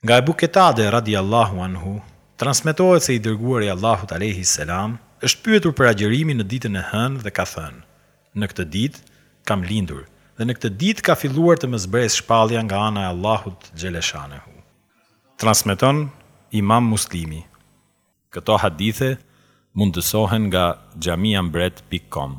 Nga Ebu Ketade radijallahu anhu transmetohet se i Dërguari i Allahut alejhi selam është pyetur për agjërimin në ditën e hënë dhe ka thënë, Në këtë ditë kam lindur dhe në këtë ditë ka filluar të më zbresë shpallja nga ana e Allahut xheleshanehu. Transmeton Imam Muslimi. Këto hadithe mundësohen nga xhamiambret pikë kom.